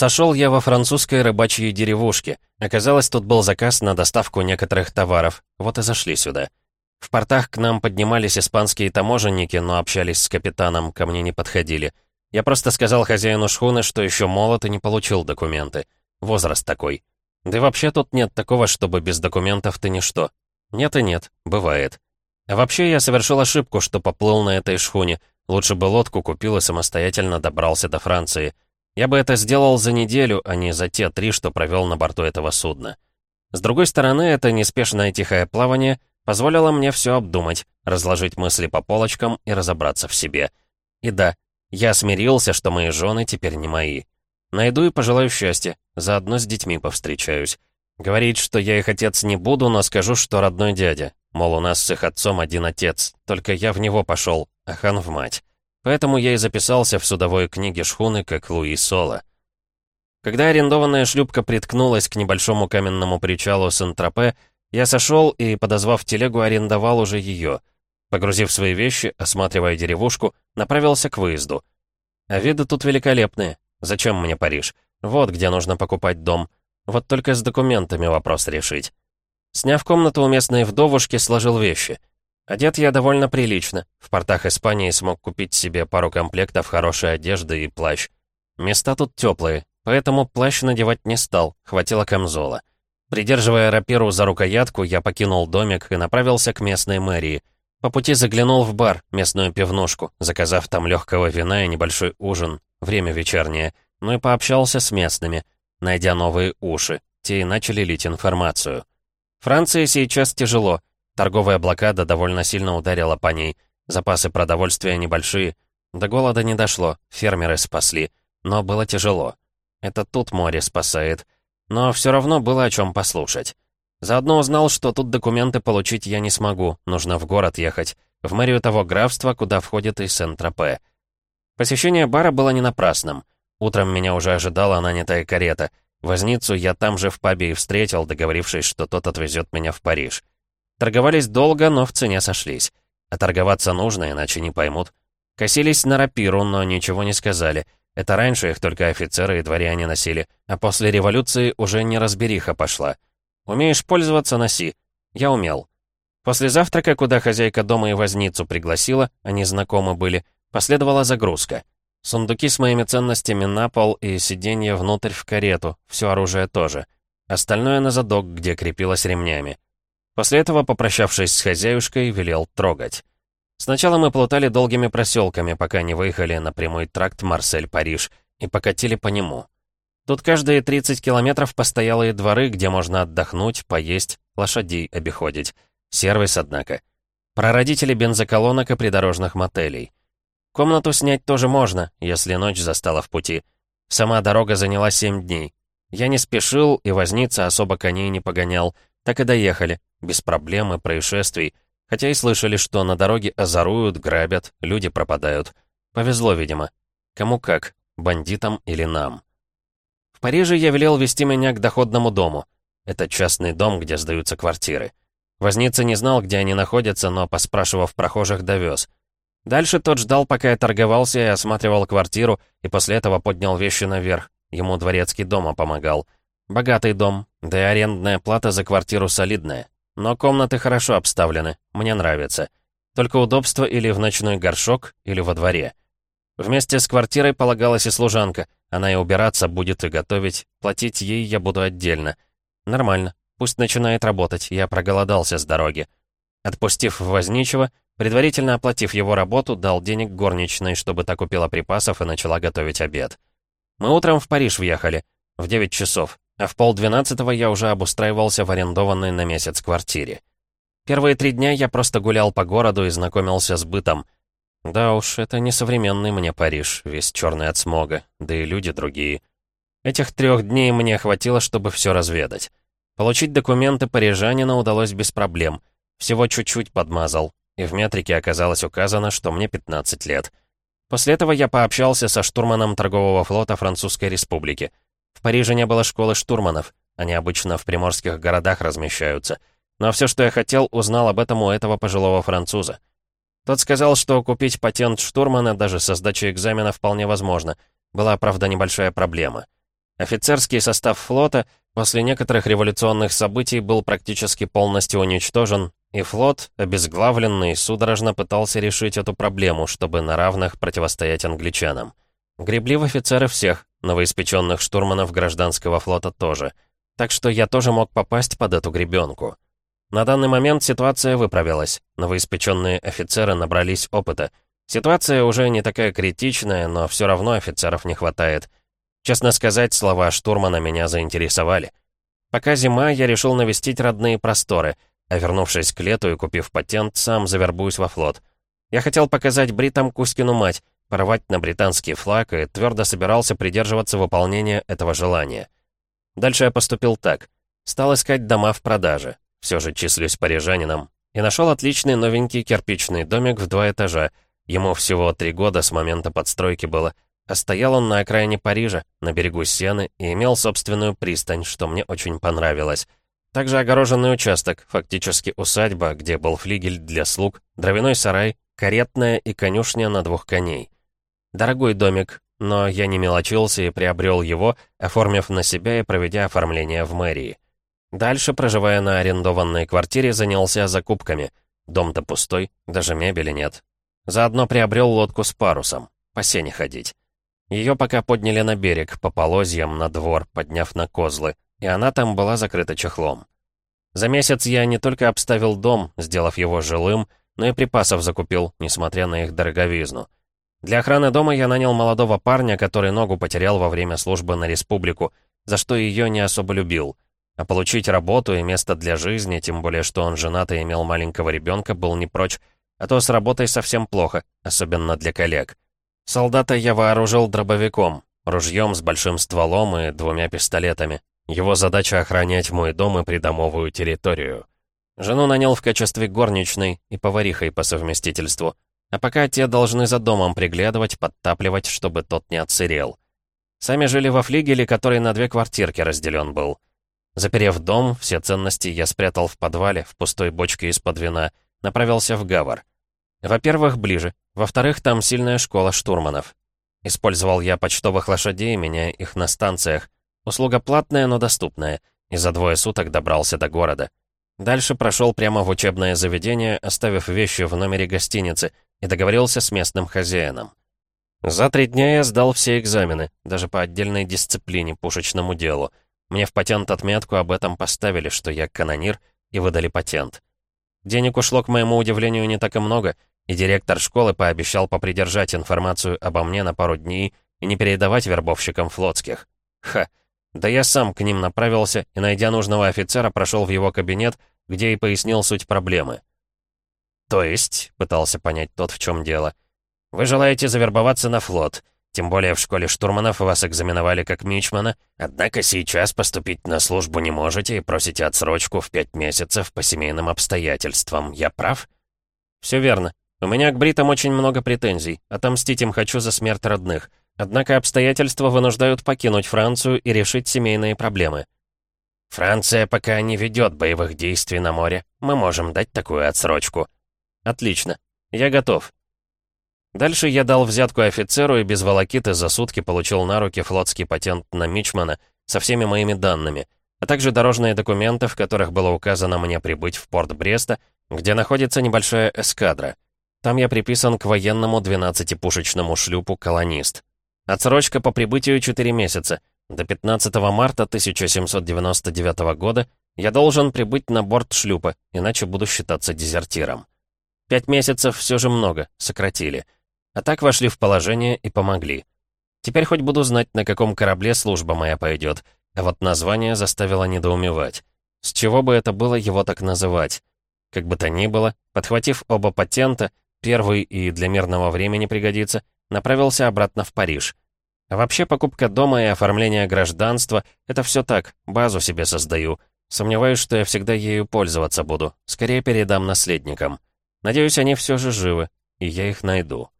Сошел я во французской рыбачьей деревушке. Оказалось, тут был заказ на доставку некоторых товаров. Вот и зашли сюда. В портах к нам поднимались испанские таможенники, но общались с капитаном, ко мне не подходили. Я просто сказал хозяину шхуны, что еще молод и не получил документы. Возраст такой. Да и вообще тут нет такого, чтобы без документов ты ничто. Нет и нет, бывает. А вообще я совершил ошибку, что поплыл на этой шхуне. Лучше бы лодку купил и самостоятельно добрался до Франции. Я бы это сделал за неделю, а не за те три, что провел на борту этого судна. С другой стороны, это неспешное тихое плавание позволило мне все обдумать, разложить мысли по полочкам и разобраться в себе. И да, я смирился, что мои жены теперь не мои. Найду и пожелаю счастья, заодно с детьми повстречаюсь. Говорить, что я их отец не буду, но скажу, что родной дядя. Мол, у нас с их отцом один отец, только я в него пошел, а хан в мать. Поэтому я и записался в судовой книге шхуны как Луи Соло. Когда арендованная шлюпка приткнулась к небольшому каменному причалу Сент-Тропе, я сошел и, подозвав телегу, арендовал уже ее. Погрузив свои вещи, осматривая деревушку, направился к выезду. А виды тут великолепные. Зачем мне Париж? Вот где нужно покупать дом. Вот только с документами вопрос решить. Сняв комнату у местной вдовушки, сложил вещи. Одет я довольно прилично. В портах Испании смог купить себе пару комплектов хорошей одежды и плащ. Места тут теплые, поэтому плащ надевать не стал, хватило камзола. Придерживая рапиру за рукоятку, я покинул домик и направился к местной мэрии. По пути заглянул в бар, местную пивнушку, заказав там легкого вина и небольшой ужин, время вечернее, ну и пообщался с местными, найдя новые уши. Те и начали лить информацию. Франции сейчас тяжело. Торговая блокада довольно сильно ударила по ней. Запасы продовольствия небольшие. До голода не дошло, фермеры спасли. Но было тяжело. Это тут море спасает. Но все равно было о чем послушать. Заодно узнал, что тут документы получить я не смогу, нужно в город ехать, в мэрию того графства, куда входит и Сент-Тропе. Посещение бара было не напрасным. Утром меня уже ожидала нанятая карета. Возницу я там же в пабе и встретил, договорившись, что тот отвезет меня в Париж. Торговались долго, но в цене сошлись. А торговаться нужно, иначе не поймут. Косились на рапиру, но ничего не сказали. Это раньше их только офицеры и дворяне носили, а после революции уже не разбериха пошла. Умеешь пользоваться — носи. Я умел. После завтрака, куда хозяйка дома и возницу пригласила, они знакомы были, последовала загрузка. Сундуки с моими ценностями на пол и сиденье внутрь в карету, все оружие тоже. Остальное на задок, где крепилось ремнями. После этого, попрощавшись с хозяюшкой, велел трогать. Сначала мы плутали долгими проселками, пока не выехали на прямой тракт Марсель-Париж и покатили по нему. Тут каждые 30 километров постоялые дворы, где можно отдохнуть, поесть, лошадей обиходить. Сервис, однако. Прародители бензоколонок и придорожных мотелей. Комнату снять тоже можно, если ночь застала в пути. Сама дорога заняла 7 дней. Я не спешил и возница особо коней не погонял. Так и доехали, без проблем и происшествий. Хотя и слышали, что на дороге озоруют, грабят, люди пропадают. Повезло, видимо. Кому как, бандитам или нам. В Париже я велел вести меня к доходному дому. Это частный дом, где сдаются квартиры. Возница не знал, где они находятся, но, поспрашивав прохожих, довез. Дальше тот ждал, пока я торговался и осматривал квартиру, и после этого поднял вещи наверх. Ему дворецкий дома помогал. Богатый дом, да и арендная плата за квартиру солидная. Но комнаты хорошо обставлены, мне нравится. Только удобство или в ночной горшок, или во дворе. Вместе с квартирой полагалась и служанка. Она и убираться будет, и готовить. Платить ей я буду отдельно. Нормально. Пусть начинает работать, я проголодался с дороги. Отпустив возничего, Предварительно оплатив его работу, дал денег горничной, чтобы та купила припасов и начала готовить обед. Мы утром в Париж въехали, в 9 часов, а в полдвенадцатого я уже обустраивался в арендованной на месяц квартире. Первые три дня я просто гулял по городу и знакомился с бытом. Да уж, это не современный мне Париж, весь черный от смога, да и люди другие. Этих трех дней мне хватило, чтобы все разведать. Получить документы парижанина удалось без проблем. Всего чуть-чуть подмазал, и в метрике оказалось указано, что мне 15 лет. После этого я пообщался со штурманом торгового флота Французской Республики. В Париже не было школы штурманов, они обычно в приморских городах размещаются. Но все, что я хотел, узнал об этом у этого пожилого француза. Тот сказал, что купить патент штурмана даже со сдачей экзамена вполне возможно. Была, правда, небольшая проблема. Офицерский состав флота после некоторых революционных событий был практически полностью уничтожен, и флот, обезглавленный, судорожно пытался решить эту проблему, чтобы на равных противостоять англичанам. Гребли в офицеры всех, новоиспеченных штурманов гражданского флота тоже. Так что я тоже мог попасть под эту гребенку. На данный момент ситуация выправилась. Новоиспеченные офицеры набрались опыта. Ситуация уже не такая критичная, но все равно офицеров не хватает. Честно сказать, слова штурмана меня заинтересовали. Пока зима, я решил навестить родные просторы, а вернувшись к лету и купив патент, сам завербуюсь во флот. Я хотел показать бритам Кузькину мать, порвать на британский флаг и твердо собирался придерживаться выполнения этого желания. Дальше я поступил так. Стал искать дома в продаже. Все же числюсь парижанином. И нашел отличный новенький кирпичный домик в два этажа. Ему всего три года с момента подстройки было. А стоял он на окраине Парижа, на берегу Сены, и имел собственную пристань, что мне очень понравилось. Также огороженный участок, фактически усадьба, где был флигель для слуг, дровяной сарай, каретная и конюшня на двух коней. Дорогой домик, но я не мелочился и приобрел его, оформив на себя и проведя оформление в мэрии. Дальше, проживая на арендованной квартире, занялся закупками. Дом-то пустой, даже мебели нет. Заодно приобрел лодку с парусом. По сене ходить. Ее пока подняли на берег, по полозьям, на двор, подняв на козлы, и она там была закрыта чехлом. За месяц я не только обставил дом, сделав его жилым, но и припасов закупил, несмотря на их дороговизну. Для охраны дома я нанял молодого парня, который ногу потерял во время службы на республику, за что ее не особо любил — а получить работу и место для жизни, тем более что он женат и имел маленького ребенка, был не прочь, а то с работой совсем плохо, особенно для коллег. Солдата я вооружил дробовиком, ружьем с большим стволом и двумя пистолетами. Его задача охранять мой дом и придомовую территорию. Жену нанял в качестве горничной и поварихой по совместительству. А пока те должны за домом приглядывать, подтапливать, чтобы тот не отсырел. Сами жили во флигеле, который на две квартирки разделен был. Заперев дом, все ценности я спрятал в подвале, в пустой бочке из-под вина, направился в Гавар. Во-первых, ближе. Во-вторых, там сильная школа штурманов. Использовал я почтовых лошадей, меняя их на станциях. Услуга платная, но доступная. И за двое суток добрался до города. Дальше прошел прямо в учебное заведение, оставив вещи в номере гостиницы, и договорился с местным хозяином. За три дня я сдал все экзамены, даже по отдельной дисциплине, пушечному делу — мне в патент отметку об этом поставили, что я канонир, и выдали патент. Денег ушло, к моему удивлению, не так и много, и директор школы пообещал попридержать информацию обо мне на пару дней и не передавать вербовщикам флотских. Ха, да я сам к ним направился и, найдя нужного офицера, прошел в его кабинет, где и пояснил суть проблемы. «То есть», — пытался понять тот, в чем дело, — «вы желаете завербоваться на флот, тем более в школе штурманов вас экзаменовали как мичмана, однако сейчас поступить на службу не можете и просите отсрочку в пять месяцев по семейным обстоятельствам. Я прав? Все верно. У меня к бритам очень много претензий. Отомстить им хочу за смерть родных. Однако обстоятельства вынуждают покинуть Францию и решить семейные проблемы. Франция пока не ведет боевых действий на море. Мы можем дать такую отсрочку. Отлично. Я готов. Дальше я дал взятку офицеру и без волокиты за сутки получил на руки флотский патент на Мичмана со всеми моими данными, а также дорожные документы, в которых было указано мне прибыть в порт Бреста, где находится небольшая эскадра. Там я приписан к военному 12-пушечному шлюпу «Колонист». Отсрочка по прибытию 4 месяца. До 15 марта 1799 года я должен прибыть на борт шлюпа, иначе буду считаться дезертиром. Пять месяцев все же много, сократили. А так вошли в положение и помогли. Теперь хоть буду знать, на каком корабле служба моя пойдет, а вот название заставило недоумевать. С чего бы это было его так называть? Как бы то ни было, подхватив оба патента, первый и для мирного времени пригодится, направился обратно в Париж. А вообще покупка дома и оформление гражданства — это все так, базу себе создаю. Сомневаюсь, что я всегда ею пользоваться буду. Скорее передам наследникам. Надеюсь, они все же живы, и я их найду.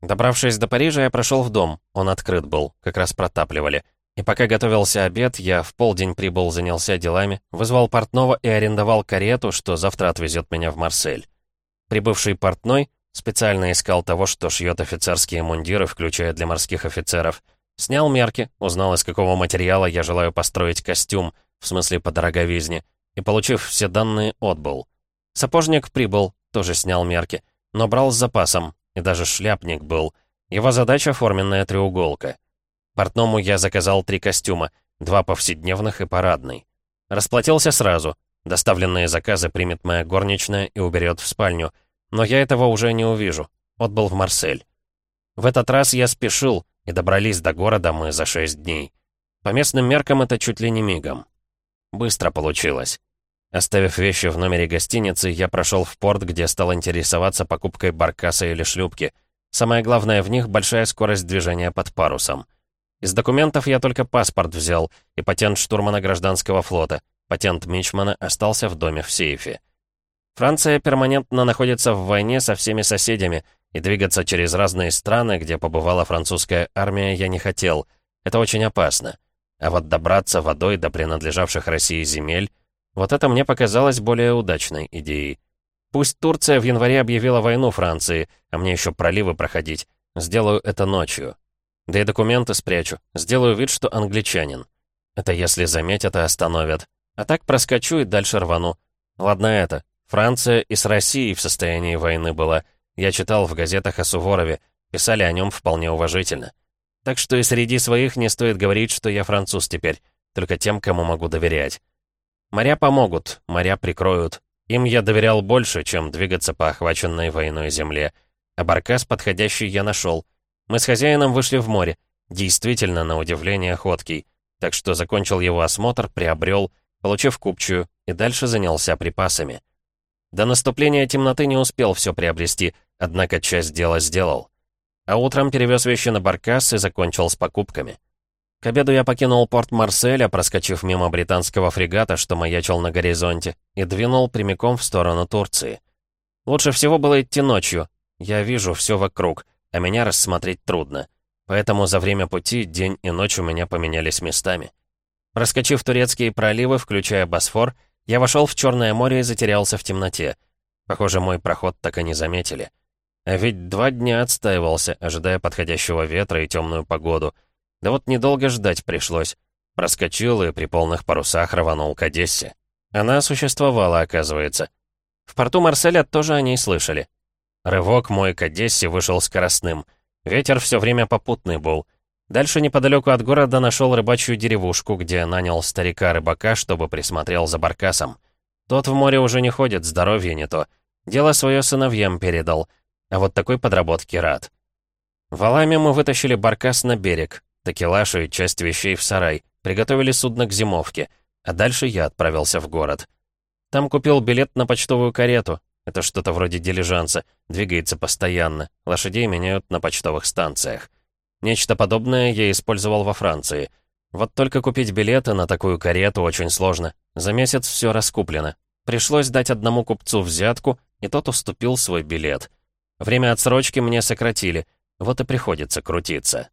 Добравшись до Парижа, я прошел в дом. Он открыт был, как раз протапливали. И пока готовился обед, я в полдень прибыл, занялся делами, вызвал портного и арендовал карету, что завтра отвезет меня в Марсель. Прибывший портной специально искал того, что шьет офицерские мундиры, включая для морских офицеров. Снял мерки, узнал, из какого материала я желаю построить костюм, в смысле по дороговизне, и, получив все данные, отбыл. Сапожник прибыл, тоже снял мерки, но брал с запасом, и даже шляпник был. Его задача — форменная треуголка. Портному я заказал три костюма, два повседневных и парадный. Расплатился сразу. Доставленные заказы примет моя горничная и уберет в спальню. Но я этого уже не увижу. Отбыл в Марсель. В этот раз я спешил, и добрались до города мы за шесть дней. По местным меркам это чуть ли не мигом. Быстро получилось. Оставив вещи в номере гостиницы, я прошел в порт, где стал интересоваться покупкой баркаса или шлюпки. Самое главное в них — большая скорость движения под парусом. Из документов я только паспорт взял и патент штурмана гражданского флота. Патент Мичмана остался в доме в сейфе. Франция перманентно находится в войне со всеми соседями, и двигаться через разные страны, где побывала французская армия, я не хотел. Это очень опасно. А вот добраться водой до принадлежавших России земель, вот это мне показалось более удачной идеей. Пусть Турция в январе объявила войну Франции, а мне еще проливы проходить. Сделаю это ночью. Да и документы спрячу. Сделаю вид, что англичанин. Это если заметят и остановят. А так проскочу и дальше рвану. Ладно это. Франция и с Россией в состоянии войны была. Я читал в газетах о Суворове. Писали о нем вполне уважительно. Так что и среди своих не стоит говорить, что я француз теперь. Только тем, кому могу доверять. Моря помогут, моря прикроют. Им я доверял больше, чем двигаться по охваченной войной земле. А баркас подходящий я нашел — мы с хозяином вышли в море. Действительно, на удивление, ходкий. Так что закончил его осмотр, приобрел, получив купчую, и дальше занялся припасами. До наступления темноты не успел все приобрести, однако часть дела сделал. А утром перевез вещи на баркас и закончил с покупками. К обеду я покинул порт Марселя, проскочив мимо британского фрегата, что маячил на горизонте, и двинул прямиком в сторону Турции. Лучше всего было идти ночью. Я вижу все вокруг — а меня рассмотреть трудно. Поэтому за время пути день и ночь у меня поменялись местами. Проскочив турецкие проливы, включая Босфор, я вошел в Черное море и затерялся в темноте. Похоже, мой проход так и не заметили. А ведь два дня отстаивался, ожидая подходящего ветра и темную погоду. Да вот недолго ждать пришлось. Проскочил и при полных парусах рванул к Одессе. Она существовала, оказывается. В порту Марселя тоже о ней слышали. Рывок мой к Одессе вышел скоростным. Ветер все время попутный был. Дальше неподалеку от города нашел рыбачью деревушку, где нанял старика-рыбака, чтобы присмотрел за баркасом. Тот в море уже не ходит, здоровье не то. Дело свое сыновьям передал. А вот такой подработки рад. Валами мы вытащили баркас на берег, такелаж и часть вещей в сарай, приготовили судно к зимовке, а дальше я отправился в город. Там купил билет на почтовую карету, это что-то вроде дилижанса, двигается постоянно, лошадей меняют на почтовых станциях. Нечто подобное я использовал во Франции. Вот только купить билеты на такую карету очень сложно. За месяц все раскуплено. Пришлось дать одному купцу взятку, и тот уступил свой билет. Время отсрочки мне сократили, вот и приходится крутиться.